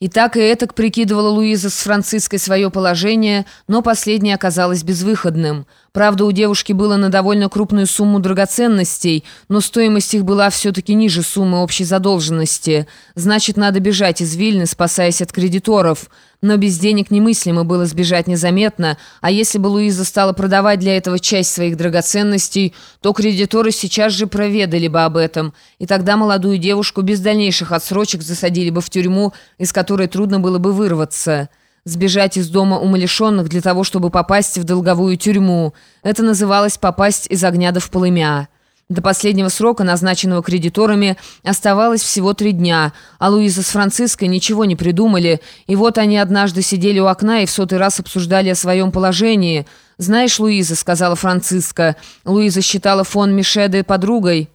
И так и этак прикидывала Луиза с Франциской свое положение, но последнее оказалось безвыходным. Правда, у девушки было на довольно крупную сумму драгоценностей, но стоимость их была все-таки ниже суммы общей задолженности. Значит, надо бежать из Вильны, спасаясь от кредиторов. Но без денег немыслимо было сбежать незаметно, а если бы Луиза стала продавать для этого часть своих драгоценностей, то кредиторы сейчас же проведали бы об этом, и тогда молодую девушку без дальнейших отсрочек засадили бы в тюрьму, из которой трудно было бы вырваться. Сбежать из дома умалишенных для того, чтобы попасть в долговую тюрьму. Это называлось «попасть из огня до в полымя». До последнего срока, назначенного кредиторами, оставалось всего три дня, а Луиза с Франциской ничего не придумали, и вот они однажды сидели у окна и в сотый раз обсуждали о своем положении. «Знаешь, Луиза», — сказала Франциска, — Луиза считала фон Мишеды подругой,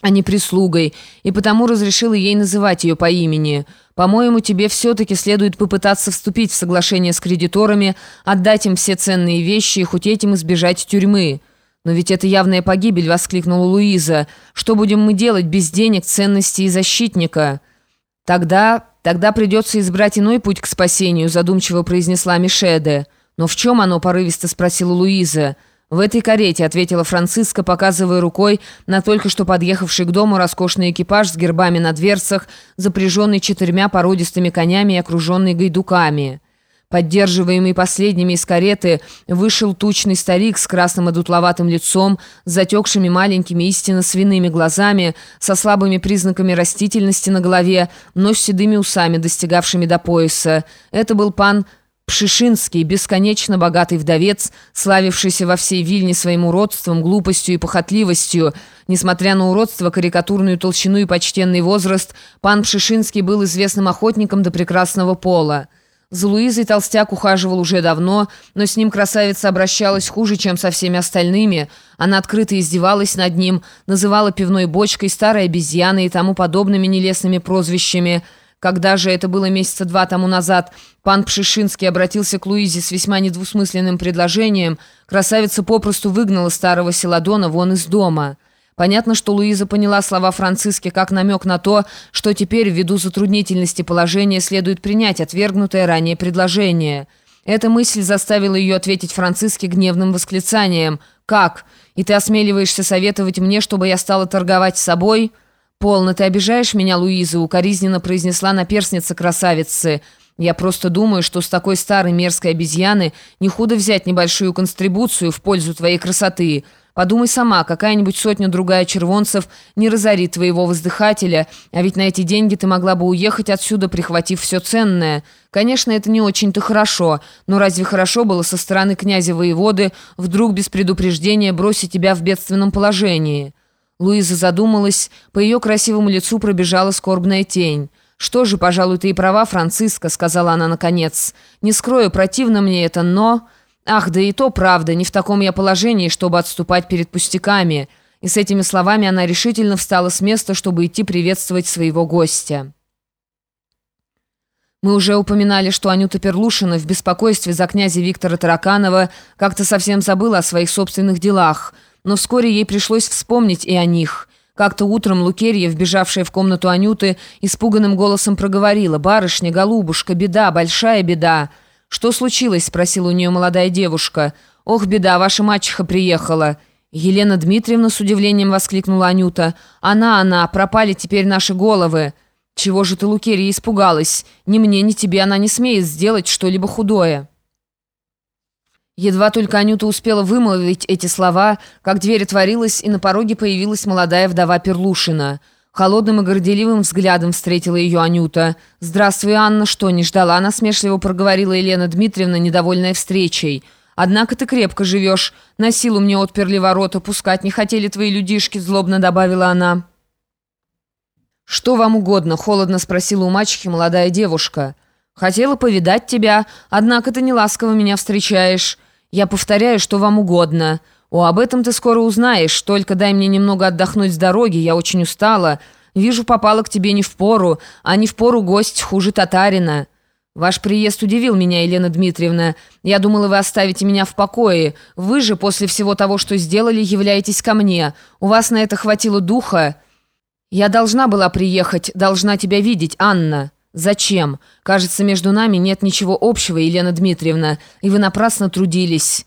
а не прислугой, и потому разрешила ей называть ее по имени. По-моему, тебе все-таки следует попытаться вступить в соглашение с кредиторами, отдать им все ценные вещи и хоть этим избежать тюрьмы». «Но ведь это явная погибель!» — воскликнула Луиза. «Что будем мы делать без денег, ценностей и защитника?» «Тогда... тогда придется избрать иной путь к спасению», — задумчиво произнесла Мишеде. «Но в чем оно?» — порывисто спросила Луиза. «В этой карете», — ответила Франциска, показывая рукой на только что подъехавший к дому роскошный экипаж с гербами на дверцах, запряженный четырьмя породистыми конями и окруженный гайдуками. Поддерживаемый последними из кареты, вышел тучный старик с красным одутловатым лицом, с затекшими маленькими истинно свиными глазами, со слабыми признаками растительности на голове, но с седыми усами, достигавшими до пояса. Это был пан Пшишинский, бесконечно богатый вдовец, славившийся во всей Вильне своим уродством, глупостью и похотливостью. Несмотря на уродство, карикатурную толщину и почтенный возраст, пан Пшишинский был известным охотником до прекрасного пола. За Луизой толстяк ухаживал уже давно, но с ним красавица обращалась хуже, чем со всеми остальными. Она открыто издевалась над ним, называла пивной бочкой, старой обезьяной и тому подобными нелестными прозвищами. Когда же это было месяца два тому назад, пан Пшишинский обратился к Луизе с весьма недвусмысленным предложением, красавица попросту выгнала старого Селадона вон из дома». Понятно, что Луиза поняла слова Франциски как намек на то, что теперь, ввиду затруднительности положения, следует принять отвергнутое ранее предложение. Эта мысль заставила ее ответить Франциске гневным восклицанием. «Как? И ты осмеливаешься советовать мне, чтобы я стала торговать собой?» «Полно, ты обижаешь меня, Луиза», — укоризненно произнесла наперсница красавицы. «Я просто думаю, что с такой старой мерзкой обезьяны не худо взять небольшую констрибуцию в пользу твоей красоты». Подумай сама, какая-нибудь сотня-другая червонцев не разорит твоего воздыхателя, а ведь на эти деньги ты могла бы уехать отсюда, прихватив все ценное. Конечно, это не очень-то хорошо, но разве хорошо было со стороны князя-воеводы вдруг без предупреждения бросить тебя в бедственном положении?» Луиза задумалась, по ее красивому лицу пробежала скорбная тень. «Что же, пожалуй, ты и права, Франциска», — сказала она наконец. «Не скрою, противно мне это, но...» «Ах, да и то правда, не в таком я положении, чтобы отступать перед пустяками». И с этими словами она решительно встала с места, чтобы идти приветствовать своего гостя. Мы уже упоминали, что Анюта Перлушина в беспокойстве за князя Виктора Тараканова как-то совсем забыла о своих собственных делах, но вскоре ей пришлось вспомнить и о них. Как-то утром Лукерья, вбежавшая в комнату Анюты, испуганным голосом проговорила «Барышня, голубушка, беда, большая беда». «Что случилось?» – спросила у нее молодая девушка. «Ох, беда, ваша мачеха приехала». «Елена Дмитриевна?» – с удивлением воскликнула Анюта. «Она, она, пропали теперь наши головы». «Чего же ты, Лукерья, испугалась? Ни мне, ни тебе она не смеет сделать что-либо худое». Едва только Анюта успела вымолвить эти слова, как дверь отворилась, и на пороге появилась молодая вдова Перлушина – Холодным и горделивым взглядом встретила ее Анюта. «Здравствуй, Анна, что, не ждала?» насмешливо проговорила Елена Дмитриевна, недовольная встречей. «Однако ты крепко живешь. На силу мне отперли ворота, пускать не хотели твои людишки», злобно добавила она. «Что вам угодно?» — холодно спросила у мачехи молодая девушка. «Хотела повидать тебя, однако ты не ласково меня встречаешь. Я повторяю, что вам угодно». «О, об этом ты скоро узнаешь. Только дай мне немного отдохнуть с дороги, я очень устала. Вижу, попала к тебе не в пору, а не в пору гость хуже татарина». «Ваш приезд удивил меня, Елена Дмитриевна. Я думала, вы оставите меня в покое. Вы же, после всего того, что сделали, являетесь ко мне. У вас на это хватило духа. Я должна была приехать, должна тебя видеть, Анна». «Зачем? Кажется, между нами нет ничего общего, Елена Дмитриевна, и вы напрасно трудились».